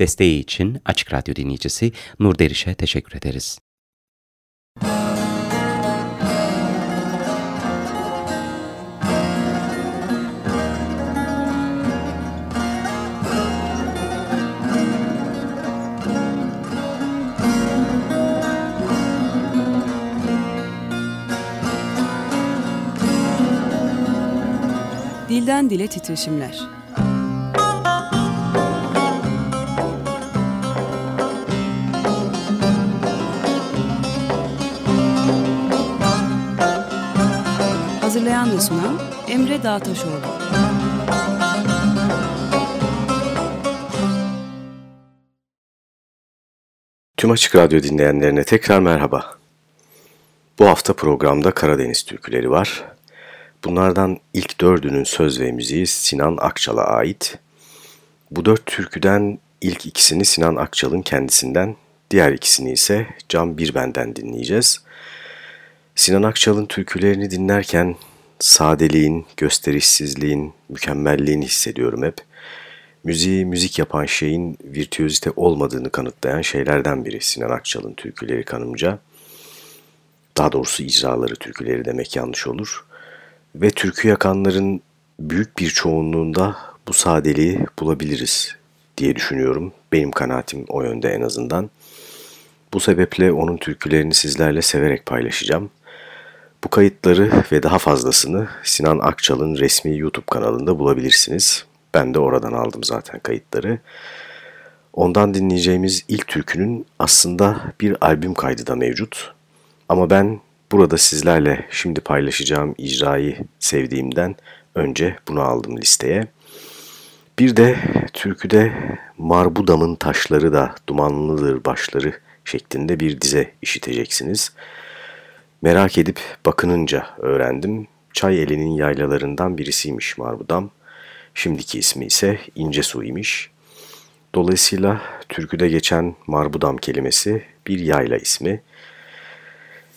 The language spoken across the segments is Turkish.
Desteği için Açık Radyo dinleyicisi Nur Deriş'e teşekkür ederiz. Dilden Dile Titreşimler Hazırlayan ve sunan Emre Dağtaşoğlu. Tüm Açık Radyo dinleyenlerine tekrar merhaba. Bu hafta programda Karadeniz türküleri var. Bunlardan ilk dördünün söz ve müziği Sinan Akçal'a ait. Bu dört türküden ilk ikisini Sinan Akçal'ın kendisinden, diğer ikisini ise Can Birben'den dinleyeceğiz. Sinan Akçal'ın türkülerini dinlerken sadeliğin, gösterişsizliğin, mükemmelliğini hissediyorum hep. Müziği müzik yapan şeyin virtüözite olmadığını kanıtlayan şeylerden biri Sinan Akçal'ın türküleri kanımca. Daha doğrusu icraları türküleri demek yanlış olur. Ve türkü yakanların büyük bir çoğunluğunda bu sadeliği bulabiliriz diye düşünüyorum. Benim kanaatim o yönde en azından. Bu sebeple onun türkülerini sizlerle severek paylaşacağım. Bu kayıtları ve daha fazlasını Sinan Akçal'ın resmi YouTube kanalında bulabilirsiniz. Ben de oradan aldım zaten kayıtları. Ondan dinleyeceğimiz ilk türkünün aslında bir albüm kaydı da mevcut. Ama ben burada sizlerle şimdi paylaşacağım icrayı sevdiğimden önce bunu aldım listeye. Bir de türküde Marbudam'ın taşları da dumanlıdır başları şeklinde bir dize işiteceksiniz. Merak edip bakınınca öğrendim. Çay elinin yaylalarından birisiymiş Marbudam. Şimdiki ismi ise İncesu imiş. Dolayısıyla türküde geçen Marbudam kelimesi bir yayla ismi.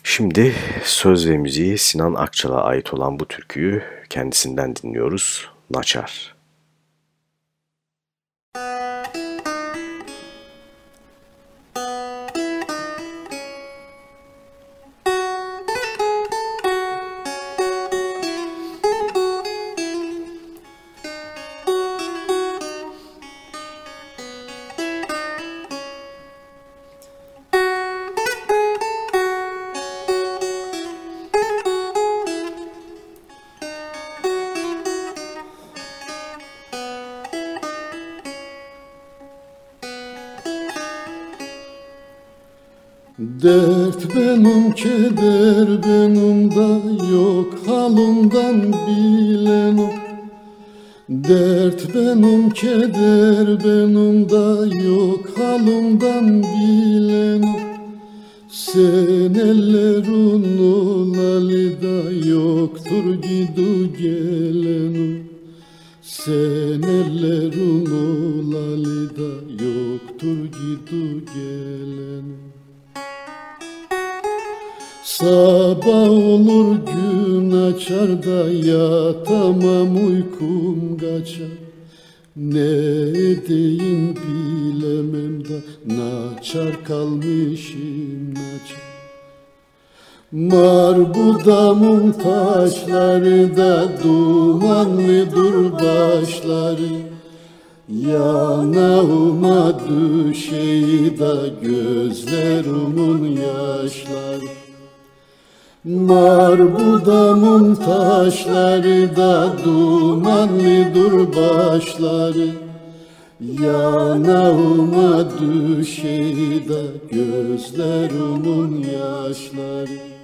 Şimdi söz ve müziği Sinan Akçal'a ait olan bu türküyü kendisinden dinliyoruz. Naçar. Dert benim, keder benim da yok halımdan bilen o Dert benim, keder benim da yok halımdan bilen o Sen ellerin olalı da yoktur gidu gelen o Sen ellerin olalı da yoktur gidu gelen o Sabah olur gün açar da yatamam uykum kaçar. Ne edeyim bilemem da naçar kalmışım naçar. Marbudamın taşları da dumanlıdır başları. Yanağıma düşeyi da gözlerimin yaşları Marbudamın taşları da dumanlıdır başları Yanağıma düşey de gözlerimin yaşları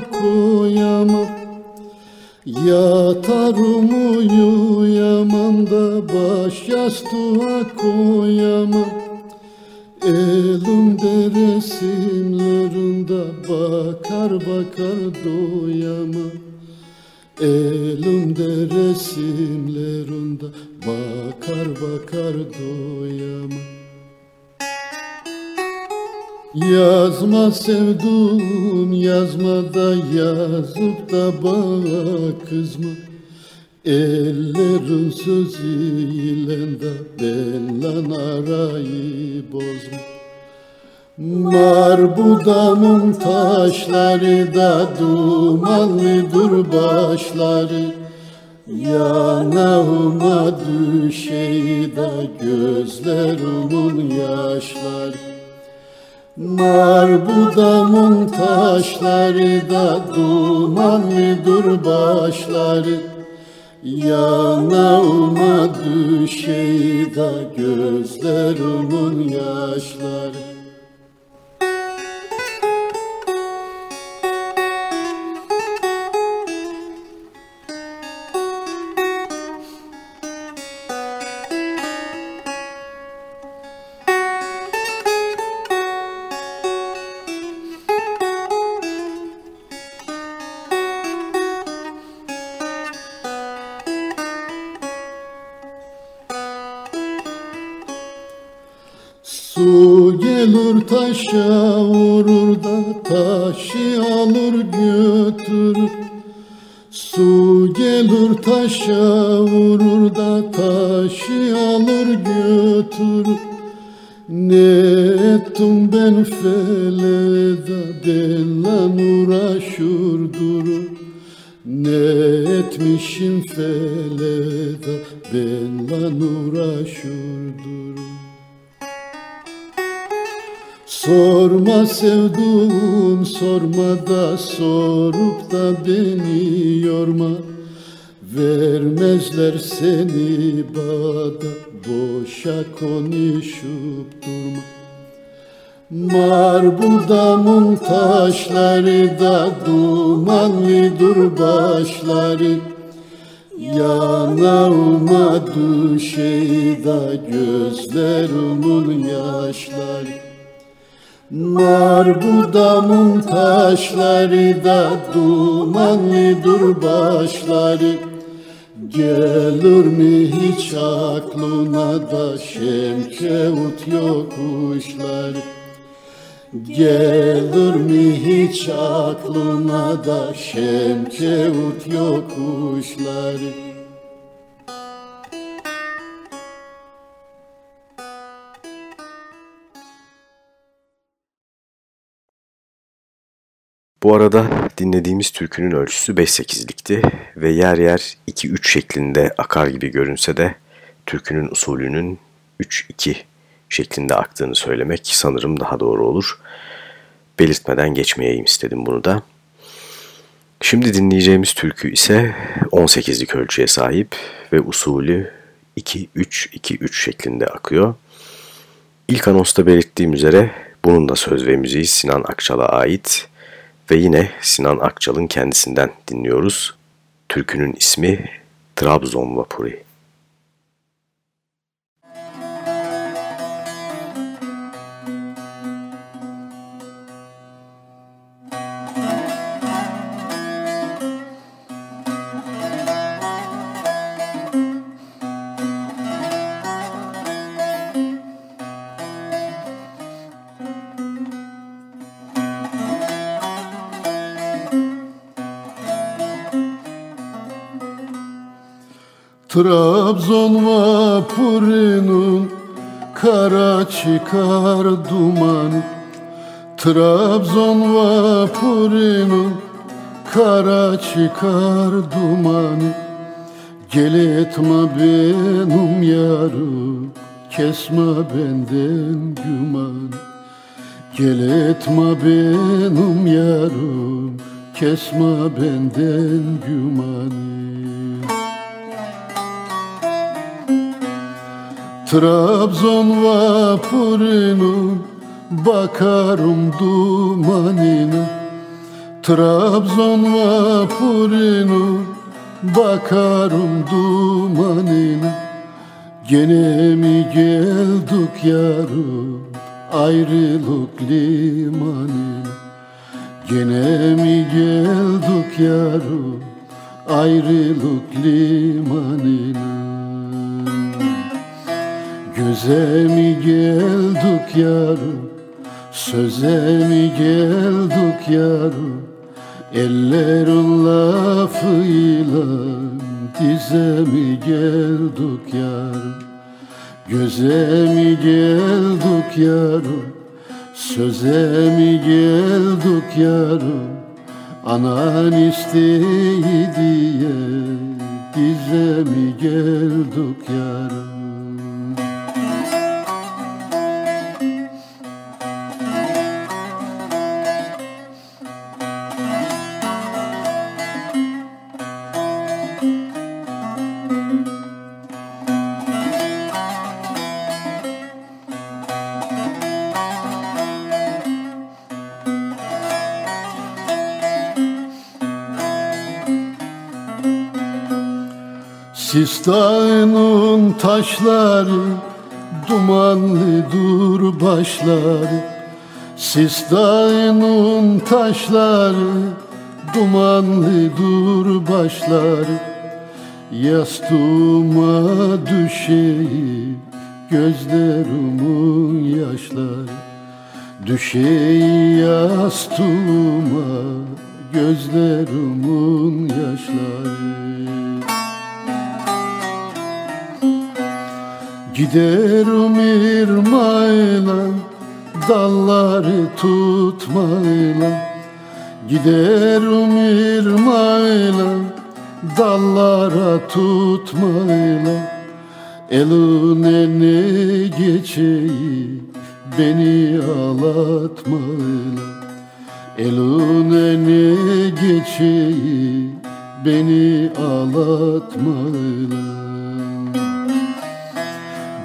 koyamam Yatarım uyuyamam baş yastığa koyamam. Elimde resimlerinde bakar bakar doyamam. Elimde resimlerinde sevdum yazma da yazıp da bana kızma. Ellerin sözüyle de benle arayı bozma. Marbudamın taşları da dumanlıdır başları Yanağıma düşey de gözlerimin yaşları Marbudamın taşları da dumanlıdır başları. Yanağıma düşey da gözlerimin yaşları taşa vurur da taşı alır götürür Ne ettim ben felede benle uğraşır durur Ne etmişim felede benle uğraşır durur Sorma sevdum sorma da sorup da beni yorma Vermezler seni bana boşa konuşup durma. Marbudamın taşları da dumanlıdır başları Yanağıma düşey da gözlerimin yaşları. Marbudamın taşları da dumanlıdır başları Gelir mi hiç aklına da şemkevut yokuşları Gelir mi hiç aklına da şemkevut yokuşları Bu arada dinlediğimiz türkünün ölçüsü 5-8'likti ve yer yer 2-3 şeklinde akar gibi görünse de türkünün usulünün 3-2 şeklinde aktığını söylemek sanırım daha doğru olur. Belirtmeden geçmeyeyim istedim bunu da. Şimdi dinleyeceğimiz türkü ise 18'lik ölçüye sahip ve usulü 2-3-2-3 şeklinde akıyor. İlk anonsta belirttiğim üzere bunun da söz ve müziği Sinan Akçal'a ait ve yine Sinan Akçal'ın kendisinden dinliyoruz. Türkünün ismi Trabzon Vapuri. Trabzon vapurunun kara çıkar dumanı. Trabzon vapurunun kara çıkar dumanı. Gel etme benim yarım kesme benden güman Gel etme benim yarım kesme benden gümanı Trabzon vapurunun bakarım dumanına Trabzon vapurunun bakarım dumanına Gene mi geldik yarım ayrılık limanına? Gene mi geldik yarım ayrılık limanına Göze mi geldik yarım? Söze mi geldik yarım? Ellerin lafıyla dize mi geldik yarım? Göze mi geldik yarım? Söze mi geldik yarım? Anan isteyi diye Dize mi geldik yarım Sistanın taşları dumanlı dur başları. Sistanın taşları dumanlı dur başları. Yastığıma düşeyim gözlerimin yaşları. Düşey yastığıma gözlerimin yaşları Giderim irmayla dalları tutmayla. Giderim irmayla dallara tutmayla. Eline ne geçeyi beni ağlatmayla. Eline ne geçeyi beni ağlatmayla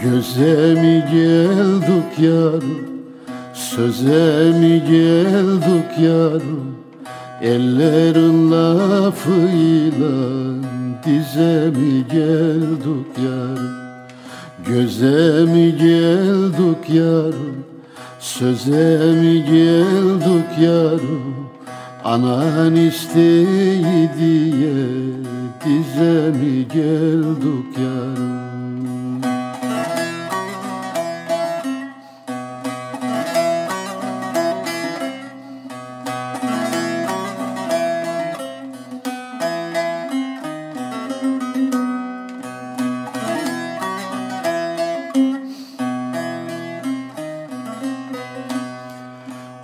Göze mi geldik yarım Söze mi geldik yarım Ellerin lafıyla Dize mi geldik yarım Göze mi geldik yarım Söze mi geldik yarım Anan isteyi diye Dize mi geldik yarım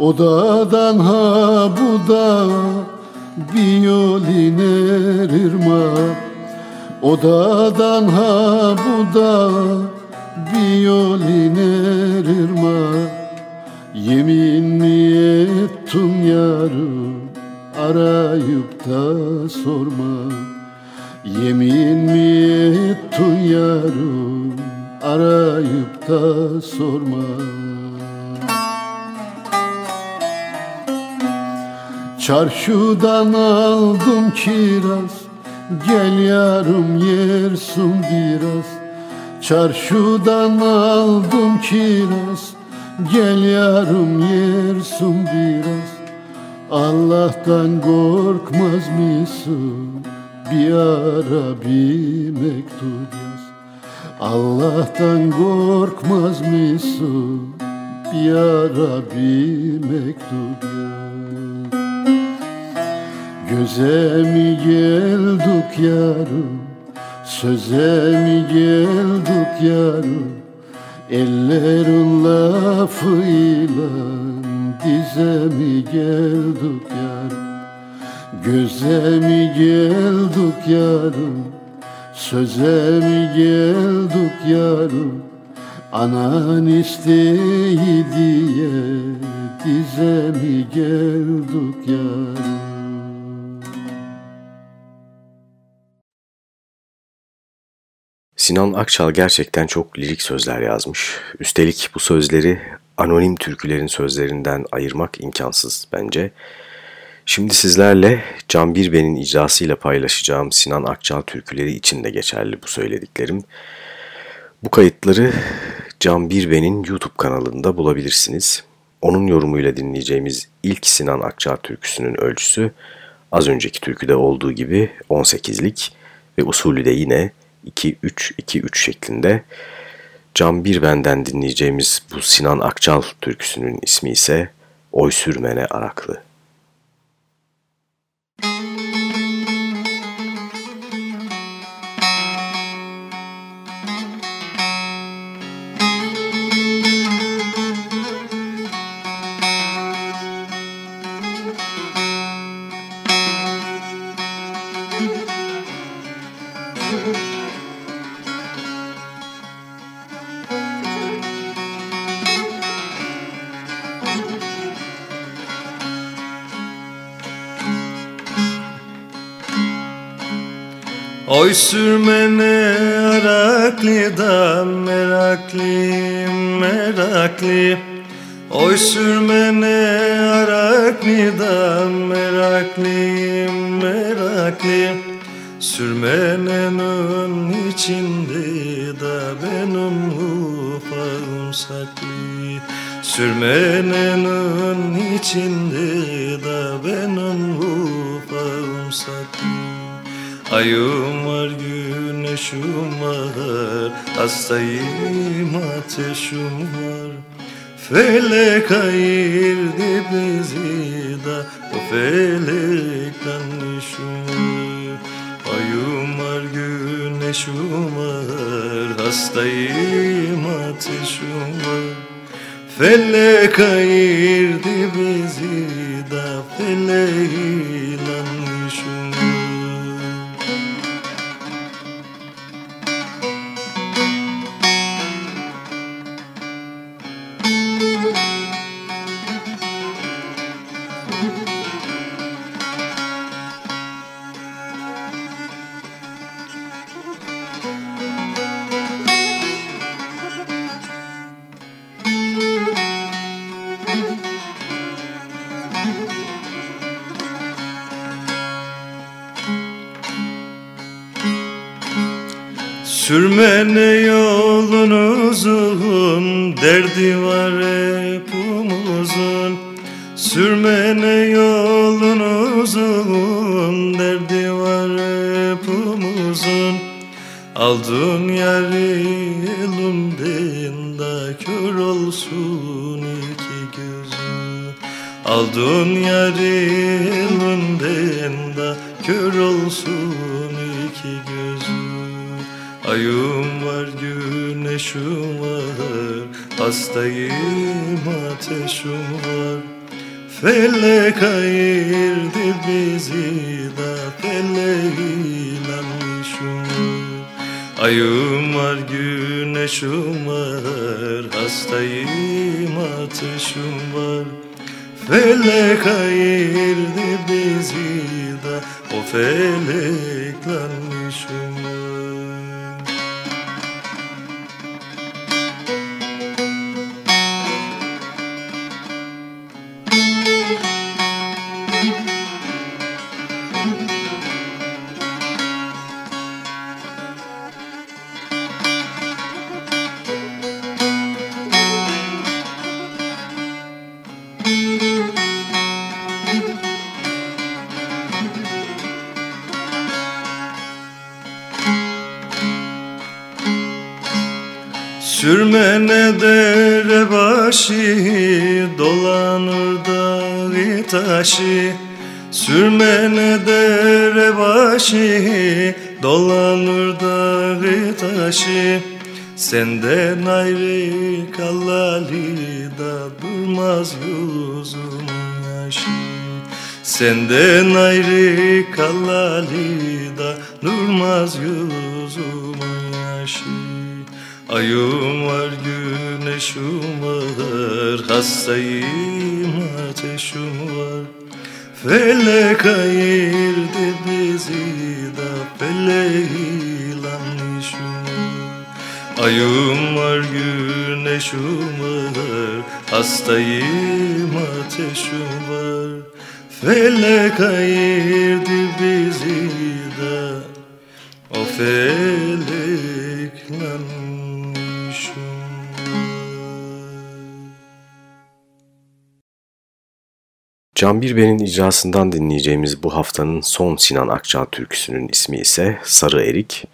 Odadan ha bu da violin erirma Odadan ha bu da violin erirma Yemin mi ettin yarım arayıp da sorma. Yemin mi ettin yarım arayıp da sorma Çarşıdan aldım kiraz Gel yarım yersun biraz. Çarşıdan aldım kiraz Gel yarım yersun biraz. Allah'tan korkmaz mısın? Bir ara bir mektup yaz. Allah'tan korkmaz mısın? Bir ara bir mektup yaz Göze mi geldik yarım Söze mi geldik yarım Ellerin lafıyla Dize mi geldik yarım Göze mi geldik yarım Söze mi geldik yarım Anan isteyi diye Dize mi geldik yarım Sinan Akçal gerçekten çok lirik sözler yazmış. Üstelik bu sözleri anonim türkülerin sözlerinden ayırmak imkansız bence. Şimdi sizlerle Can Birben'in icrasıyla paylaşacağım Sinan Akçal türküleri için de geçerli bu söylediklerim. Bu kayıtları Can Birben'in YouTube kanalında bulabilirsiniz. Onun yorumuyla dinleyeceğimiz ilk Sinan Akçağ türküsünün ölçüsü az önceki türküde olduğu gibi 18'lik ve usulü de yine 2-3-2-3 şeklinde. Can Birben'den dinleyeceğimiz bu Sinan Akçal türküsünün ismi ise Oy Sürmene Araklı. Oy sürmene Araklı'dan meraklıyım meraklı Oy sürmene Araklı'dan meraklıyım meraklı Sürmenenin içinde de benim ufağım saklı Sürmenenin içinde de benim ufağım saklı Ayım var güneşim var Hastayım ateşim var Felek ayırdı bizi de O felekten işim var Ayım var güneşim var Hastayım ateşim var Felek ayırdı bizi de Feleğiyle işim var dere başı dolanır dağı taşı. Sürmene dere başı dolanır dağı taşı. Senden ayrı kalalı da durmaz yüzümün yaşı. Senden ayrı kalalı da durmaz yüzümün yaşı Ayım var güneşim var Hastayım ateşim var. Felek ayırdı bizi da Feleğiyle işim Ayım var güneşim var Hastayım ateşim var. Felek ayırdı bizi da O felekle Can Birben'in icrasından dinleyeceğimiz bu haftanın son Sinan Akçal türküsünün ismi ise Sarı Erik.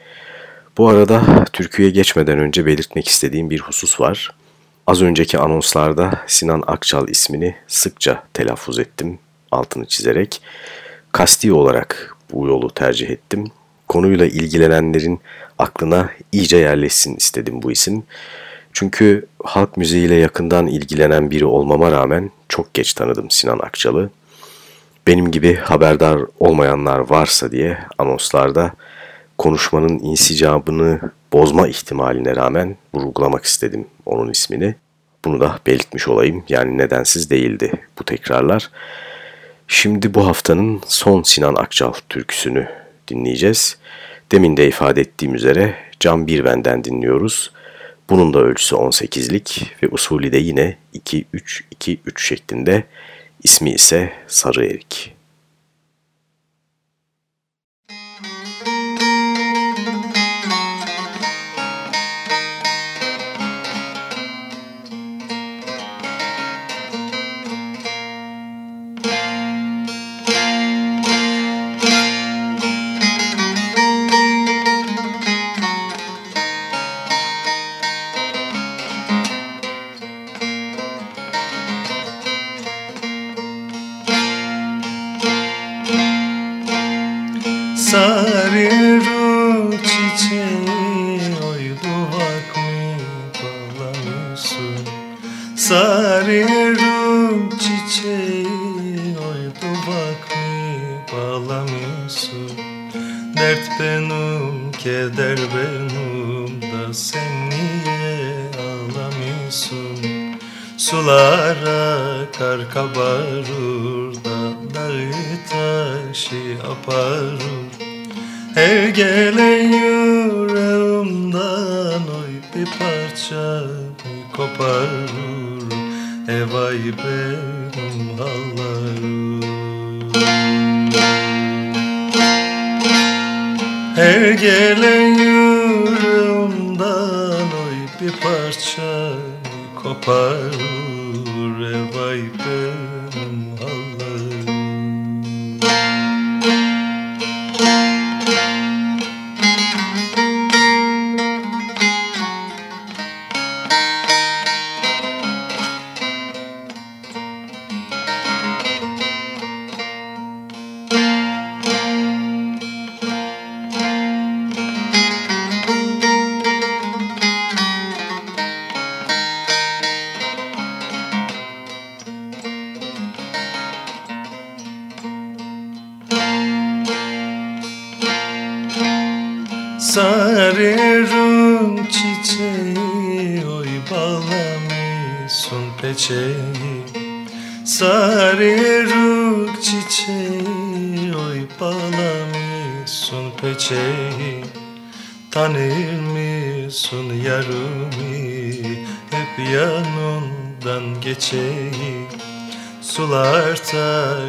Bu arada türküye geçmeden önce belirtmek istediğim bir husus var. Az önceki anonslarda Sinan Akçal ismini sıkça telaffuz ettim, altını çizerek. Kasti olarak bu yolu tercih ettim. Konuyla ilgilenenlerin aklına iyice yerleşsin istedim bu isim. Çünkü halk müziğiyle yakından ilgilenen biri olmama rağmen çok geç tanıdım Sinan Akçal'ı. Benim gibi haberdar olmayanlar varsa diye anonslarda konuşmanın insicabını bozma ihtimaline rağmen vurgulamak istedim onun ismini. Bunu da belirtmiş olayım yani nedensiz değildi bu tekrarlar. Şimdi bu haftanın son Sinan Akçal türküsünü dinleyeceğiz. Demin de ifade ettiğim üzere Can Birben'den dinliyoruz. Bunun da ölçüsü 18'lik ve usulü de yine 2-3-2-3 şeklinde. İsmi ise Sarı Erik. Kabarur da dağı taşı aparur. Her gelen yüreğimden oy bir parça koparur. Evay benim hallarım Her gelen yüreğimden oy bir parça koparur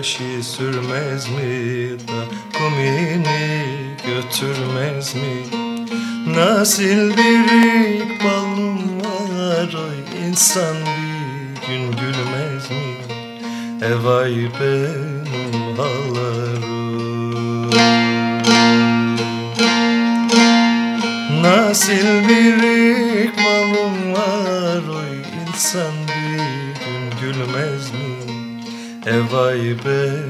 taşı sürmez mi? Da Kumini götürmez mi? Nasıl bir ikbalım var oy insan bir gün gülmez mi? Evay benim hallarım Nasıl Evay benim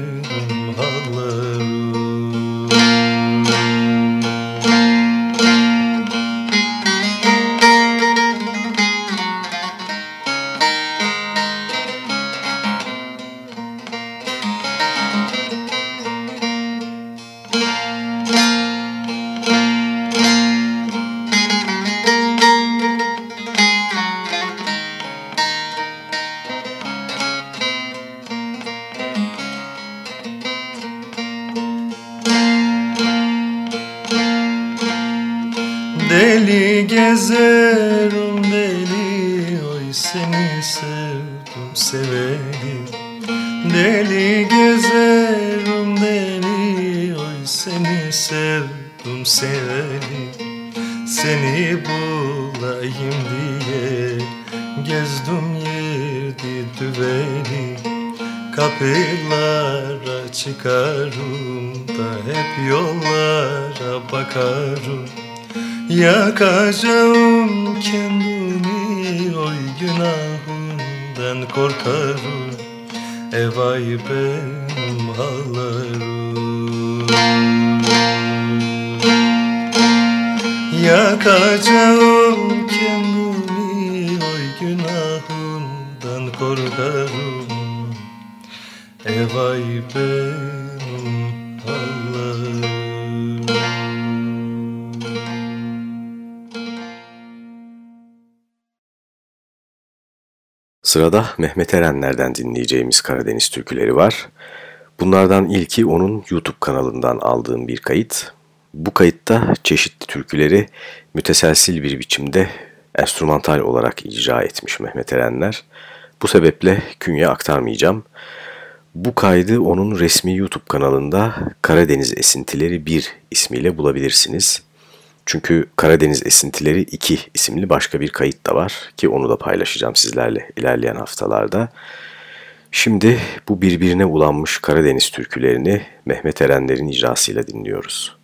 Evay benim hallarım Yakacağım kendimi oy günahından korkarım. Evay Sırada Mehmet Erenler'den dinleyeceğimiz Karadeniz türküleri var. Bunlardan ilki onun YouTube kanalından aldığım bir kayıt. Bu kayıtta çeşitli türküleri müteselsil bir biçimde enstrümantal olarak icra etmiş Mehmet Erenler. Bu sebeple künye aktarmayacağım. Bu kaydı onun resmi YouTube kanalında Karadeniz Esintileri 1 ismiyle bulabilirsiniz. Çünkü Karadeniz Esintileri 2 isimli başka bir kayıt da var ki onu da paylaşacağım sizlerle ilerleyen haftalarda. Şimdi bu birbirine ulanmış Karadeniz türkülerini Mehmet Erenler'in icrasıyla dinliyoruz.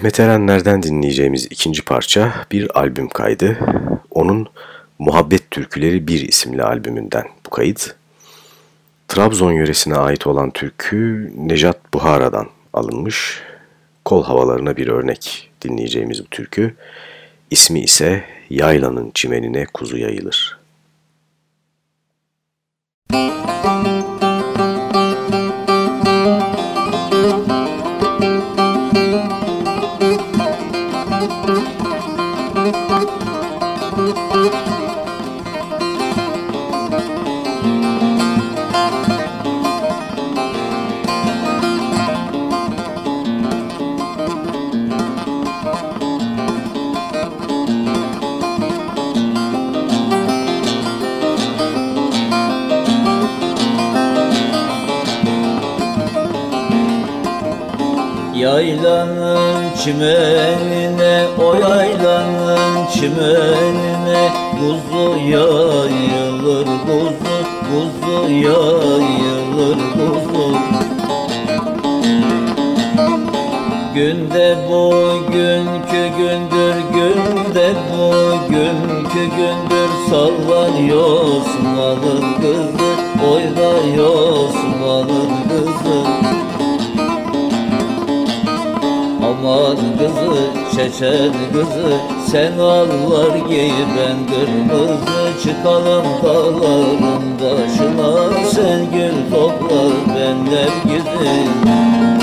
Mehmet Erenler'den dinleyeceğimiz ikinci parça bir albüm kaydı. Onun Muhabbet Türküleri 1 isimli albümünden bu kayıt. Trabzon yöresine ait olan türkü Nejat Buhara'dan alınmış. Kol havalarına bir örnek dinleyeceğimiz bu türkü. İsmi ise Yaylanın çimenine kuzu yayılır. Çimenine, o yaylanın çimenine Kuzu yayılır kuzu, kuzu yayılır kuzu. Günde bugünkü gündür, günde bugünkü gündür Sallanıyor Osman'ın kızı, oynuyor Osman'ın Aman kızı, çeçen kızı Sen allar giy ben kırmızı. Çıkalım dağların başına Sen gül topla benler gidin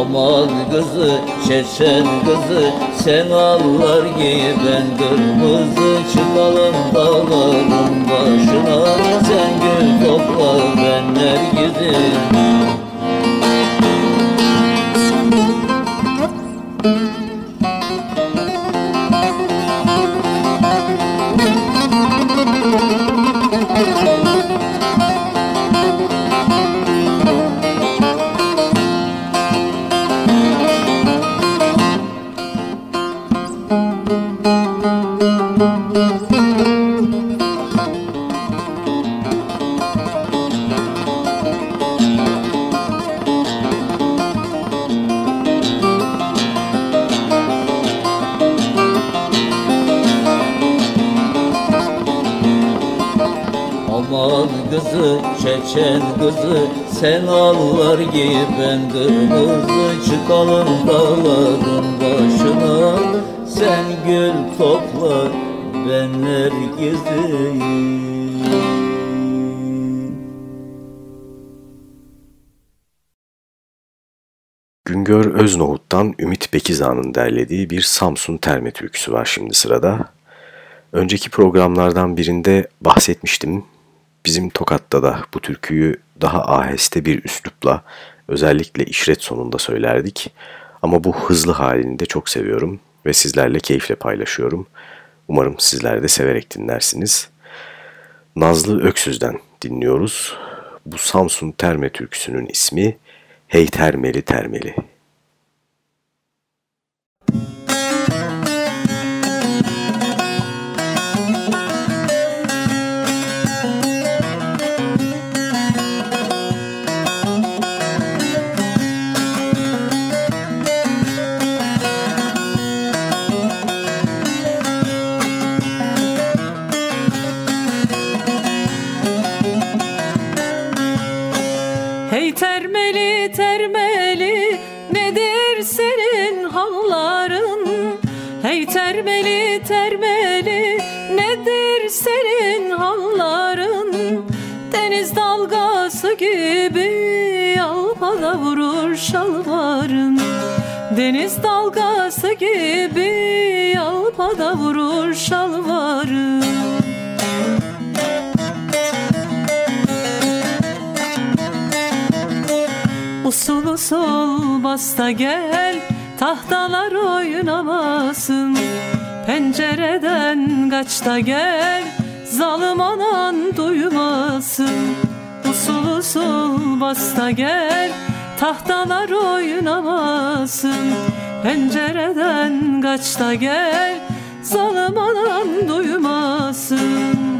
Aman kızı, çeçen kızı Sen allar giy ben kırmızı Çıkalım dağların başına. Sen gül topla benler gidin allar giy ben kırmızı Çıkalım dağların başına Sen gül topla benler gizli Güngör Öznohut'tan Ümit Bekizan'ın derlediği bir Samsun terme türküsü var şimdi sırada. Önceki programlardan birinde bahsetmiştim. Bizim Tokat'ta da bu türküyü daha aheste bir üslupla özellikle işret sonunda söylerdik. Ama bu hızlı halini de çok seviyorum ve sizlerle keyifle paylaşıyorum. Umarım sizler de severek dinlersiniz. Nazlı Öksüz'den dinliyoruz. Bu Samsun terme türküsünün ismi Hey Termeli Termeli. Yalpada vurur şalvarın Usul usul basta gel Tahtalar oynamasın. Pencereden kaç da gel Zalim anan duymasın. Usul usul basta gel Tahtalar oynamasın. Pencereden kaç da gel Zalim anan duymasın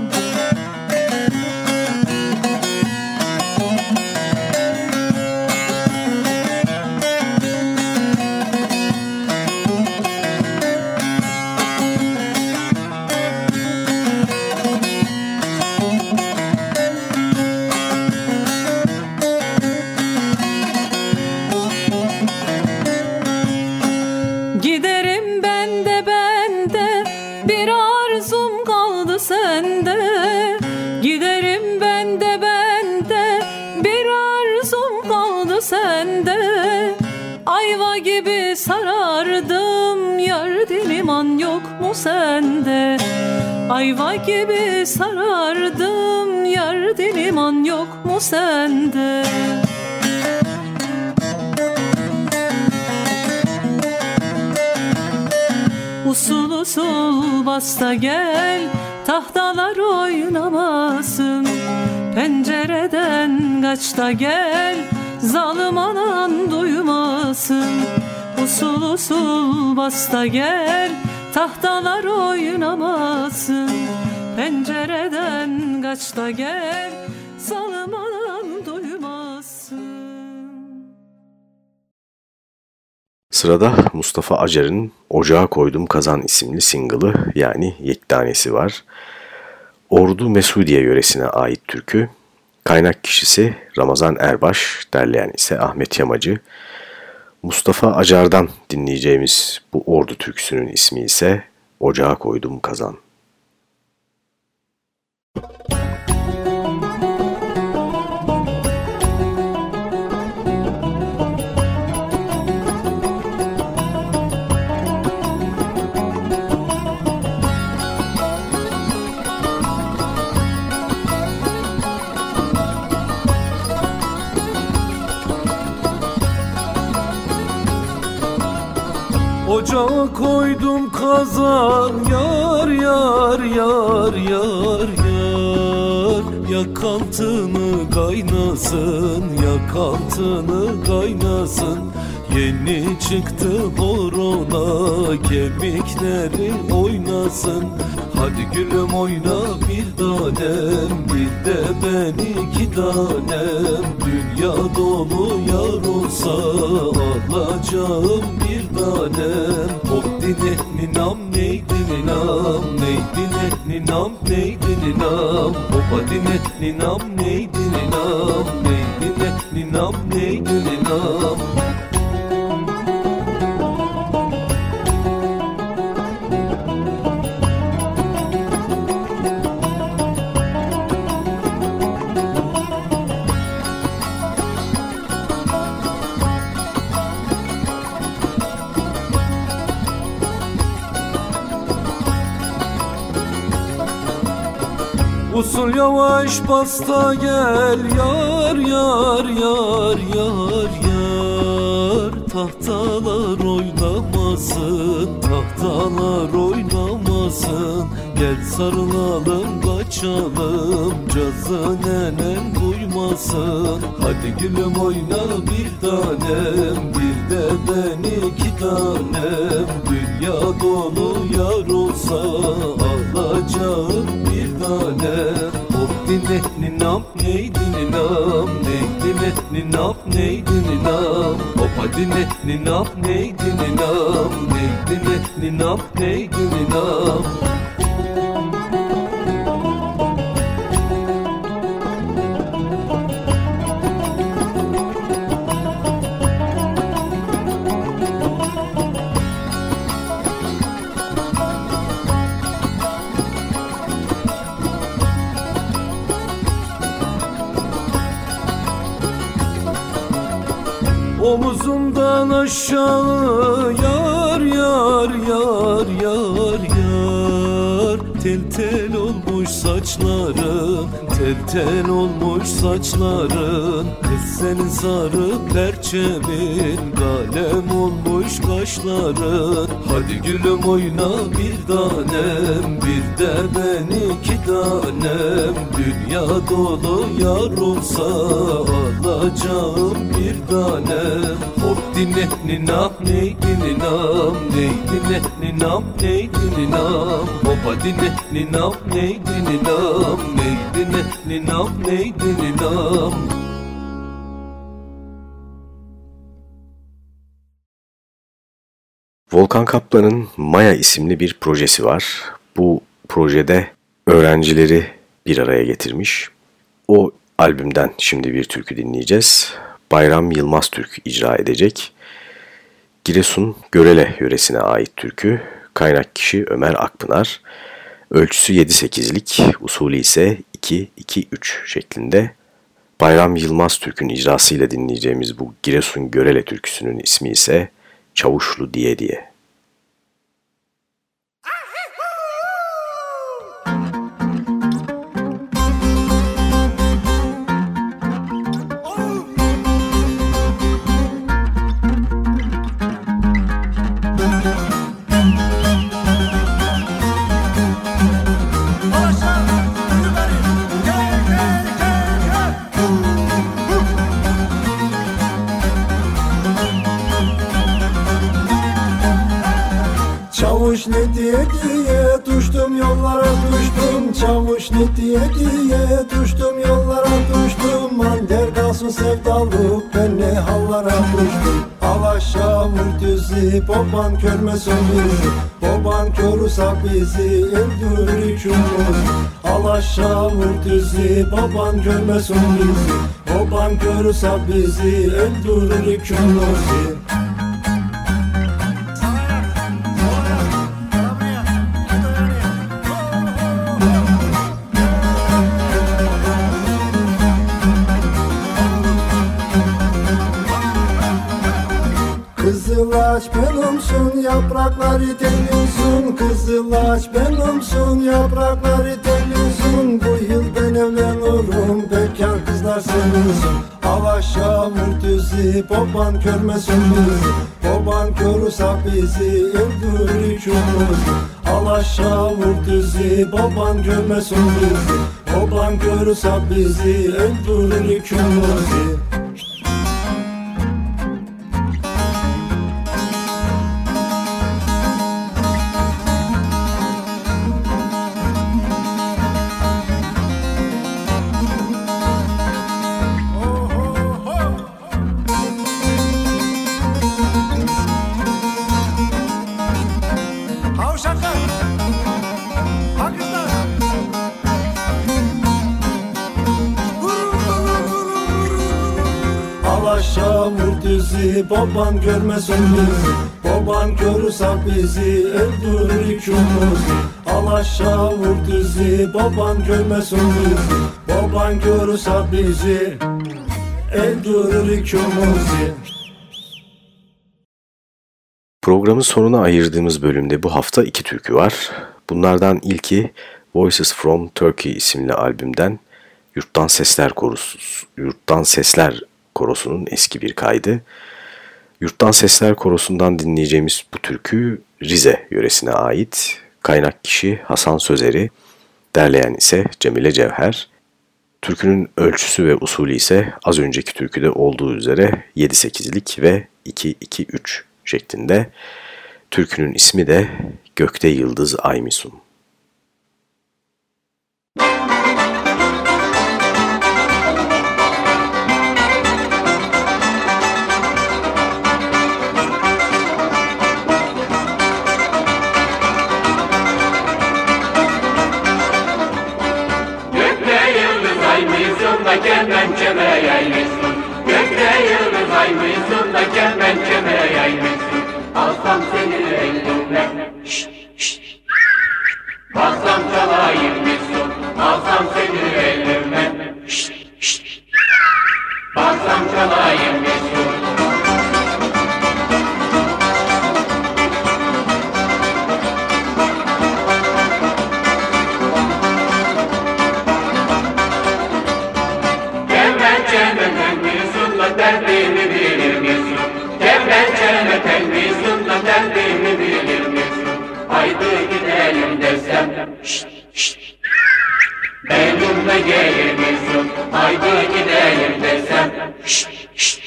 Ayva gibi sarardım. Yar diliman yok mu sende? Usul usul basta gel Tahtalar oynamasın. Pencereden kaç da gel Zalim anan duymasın. Usul usul basta gel Tahtalar oynamasın Pencereden kaç da gel Zalim anan duymasın Sırada Mustafa Acar'ın Ocağa Koydum Kazan isimli single'ı yani yektanesi var. Ordu Mesudiye yöresine ait türkü. Kaynak kişisi Ramazan Erbaş, derleyen ise Ahmet Yamacı. Mustafa Acar'dan dinleyeceğimiz bu Ordu türküsünün ismi ise Ocağa Koydum Kazan. Ocağa koydum kazan yar yar yar yar yar. Yak altını kaynasın yak altını kaynasın. Yeni çıktı horona kemikleri oynasın Hadi gülüm oyna bir tanem bir de ben iki tanem. Dünya dolu yar olsa alacağım bir tanem. Hop dine ninam neydi ninam neydi ne ninam neydi ninam Hop dine ninam neydi ninam neydi ne ninam neydi ninam yavaş basta gel yar yar yar yar yar. Tahtalar oynamasın tahtalar oynamasın. Gel sarılalım kaçalım cazı nenem duymasın. Hadi gülüm oyna bir tanem bir de ben iki tanem. Dünya dolu yar olsa alacağım bir tanem Dine ninam neydi ninam neydi ne ninam neydi ninam Hop hadi ne ninam neydi ninam neydi ne ninam neydi ninam yar yar yar yar yar. Tel tel olmuş saçların Tel tel olmuş saçların. Senin sarı perçemin Kalem olmuş kaşların. Hadi gülüm oyna bir tanem Bir de ben iki tanem. Dünya dolu yar olsa Alacağım bir tanem. Hop dinle ninam neydi ninam Neydi ne ninam neydi ninam Hopa dinle ninam neydi ninam Neydi ne ninam neydi ninam Volkan Kaplan'ın Maya isimli bir projesi var. Bu projede öğrencileri bir araya getirmiş. O albümden şimdi bir türkü dinleyeceğiz. Bayram Yılmaz Türk icra edecek. Giresun Görele yöresine ait türkü. Kaynak kişi Ömer Akpınar. Ölçüsü 7-8'lik, usulü ise 2-2-3 şeklinde. Bayram Yılmaz Türk'ün icrasıyla dinleyeceğimiz bu Giresun Görele türküsünün ismi ise Çavuşlu diye diye. Ne diye diye düştüm yollara düştüm. Ander kalsın sevdalık ben ne hallara düştüm. Al aşağı vur düzi baban görmesin bizi Baban görürse bizi öldürür ikimiz Al aşağı vur düzi baban görmesin bizi Baban görürse bizi öldürür ikimizi Kızılaç benimsin yaprakları denizin Kızılaç benimsin yaprakları denizin Bu yıl ben evlenirim bekar kızlar sevinsin Al aşağı vur düzi baban görmesin bizi Baban görürse bizi öldürür ikimizi Al aşağı vur düzi baban görmesin bizi Baban görürse bizi öldürür ikimizi baban görmesin bizi Baban görürse bizi öldürür ikimizi Al aşağı vur düzi baban görmesin bizi Baban görürse bizi öldürür ikimizi Programın sonuna ayırdığımız bölümde bu hafta iki türkü var. Bunlardan ilki Voices from Turkey isimli albümden Yurttan Sesler Korosu, Yurttan Sesler Korosu'nun eski bir kaydı. Yurttan Sesler Korosu'ndan dinleyeceğimiz bu türkü Rize yöresine ait. Kaynak kişi Hasan Sözeri, derleyen ise Cemile Cevher. Türkünün ölçüsü ve usulü ise az önceki türküde olduğu üzere 7-8'lik ve 2-2-3 şeklinde. Türkünün ismi de Gökte Yıldız Aymisun. yaymışsın. Gökreğimi kaymışsın da kemençeme yaymışsın. Alsam seni elimle. Basam çalaymışsın Alsam seni elimle. Basam çalaymışsın böceğimiz yok Haydi gidelim desem şşt.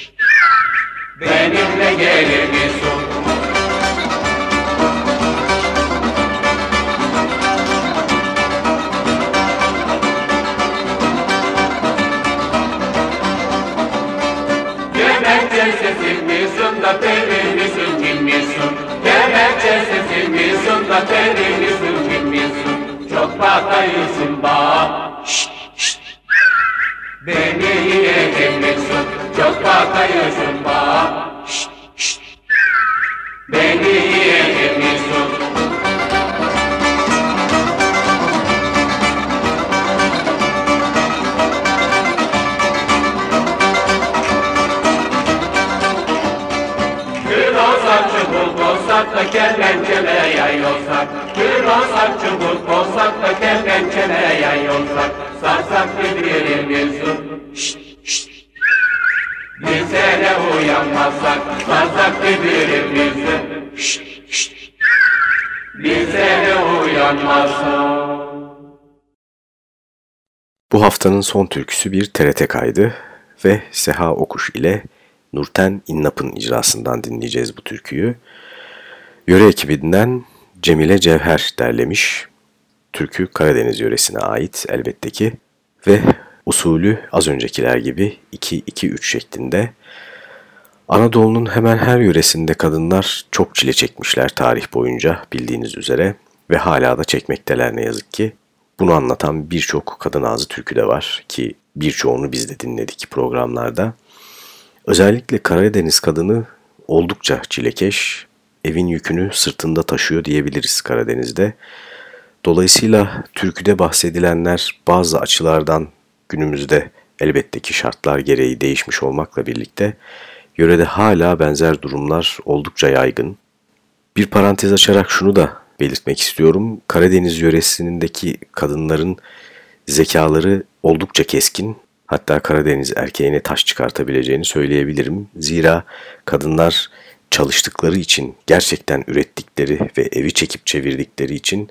Benimle gelir misin? Gebertir sesin misin da peri misin cin misin? Gebertir sesin misin da peri misin cin misin? Çok bakayısın bak Şşt şşt. Beni yiyecek misin Çok bakayısın bak haftanın son türküsü bir TRT kaydı ve Seha Okuş ile Nurten İnnap'ın icrasından dinleyeceğiz bu türküyü. Yöre ekibinden Cemile Cevher derlemiş. Türkü Karadeniz yöresine ait elbette ki ve usulü az öncekiler gibi 2-2-3 şeklinde. Anadolu'nun hemen her yöresinde kadınlar çok çile çekmişler tarih boyunca bildiğiniz üzere ve hala da çekmekteler ne yazık ki. Bunu anlatan birçok kadın ağzı türkü de var ki birçoğunu biz de dinledik programlarda. Özellikle Karadeniz kadını oldukça çilekeş, evin yükünü sırtında taşıyor diyebiliriz Karadeniz'de. Dolayısıyla türküde bahsedilenler bazı açılardan günümüzde elbette ki şartlar gereği değişmiş olmakla birlikte yörede hala benzer durumlar oldukça yaygın. Bir parantez açarak şunu da belirtmek istiyorum. Karadeniz yöresindeki kadınların zekaları oldukça keskin. Hatta Karadeniz erkeğine taş çıkartabileceğini söyleyebilirim. Zira kadınlar çalıştıkları için, gerçekten ürettikleri ve evi çekip çevirdikleri için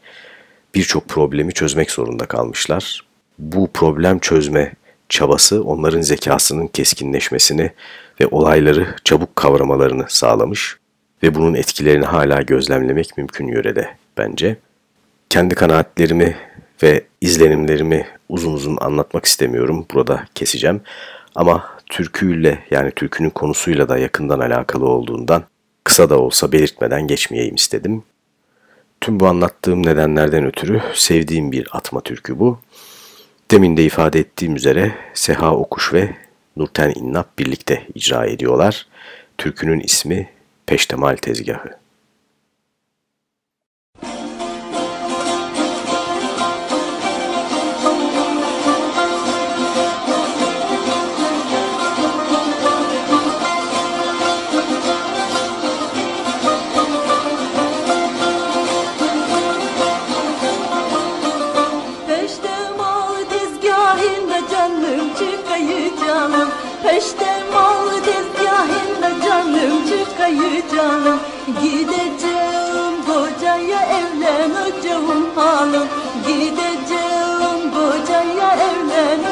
birçok problemi çözmek zorunda kalmışlar. Bu problem çözme çabası onların zekasının keskinleşmesini ve olayları çabuk kavramalarını sağlamış ve bunun etkilerini hala gözlemlemek mümkün yörede bence. Kendi kanaatlerimi ve izlenimlerimi uzun uzun anlatmak istemiyorum. Burada keseceğim. Ama türküyle yani türkünün konusuyla da yakından alakalı olduğundan kısa da olsa belirtmeden geçmeyeyim istedim. Tüm bu anlattığım nedenlerden ötürü sevdiğim bir atma türkü bu. Demin de ifade ettiğim üzere Seha Okuş ve Nurten İnnap birlikte icra ediyorlar. Türkünün ismi Peştemal Tezgahı. Canım Gideceğim kocaya evleneceğim hanım Gideceğim kocaya evleneceğim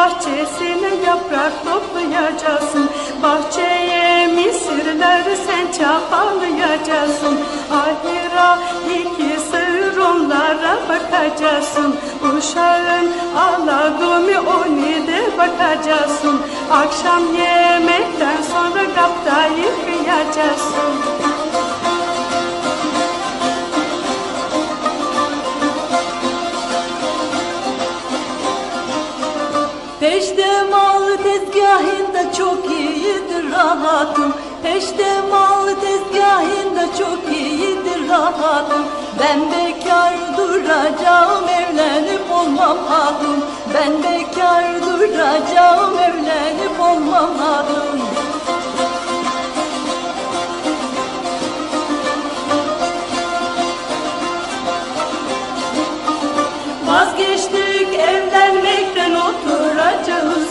bahçesine yaprak toplayacaksın. Bahçeye misirleri sen çapalayacaksın. Ahira iki sığır onlara bakacaksın. Uşağın aladumi onu de bakacaksın. Akşam yemekten sonra kapta oturacaksın Peşte mal tezgahında çok iyidir rahatım. Peşte mal tezgahında çok iyidir rahatım. Ben bekar duracağım evlenip olmam hatun Ben bekar duracağım evlenip olmam hatun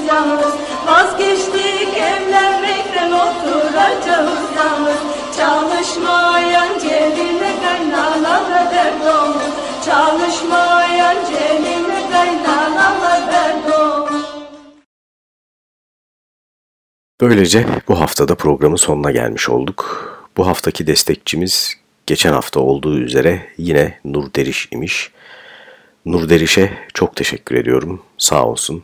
yalnız Vazgeçtik evlenmekten oturacağız yalnız Çalışmayan celine kaynanalar dert olur Çalışmayan celine kaynanalar dert olur Böylece bu haftada programın sonuna gelmiş olduk. Bu haftaki destekçimiz geçen hafta olduğu üzere yine Nur Deriş imiş. Nur Deriş'e çok teşekkür ediyorum. Sağ olsun.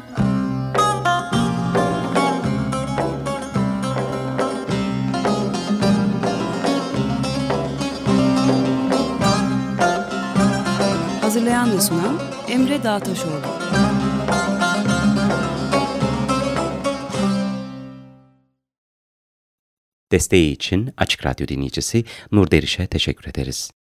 Hazırlayan ve sunan Emre Dağtaşoğlu. Desteği için Açık Radyo dinleyicisi Nur Deriş'e teşekkür ederiz.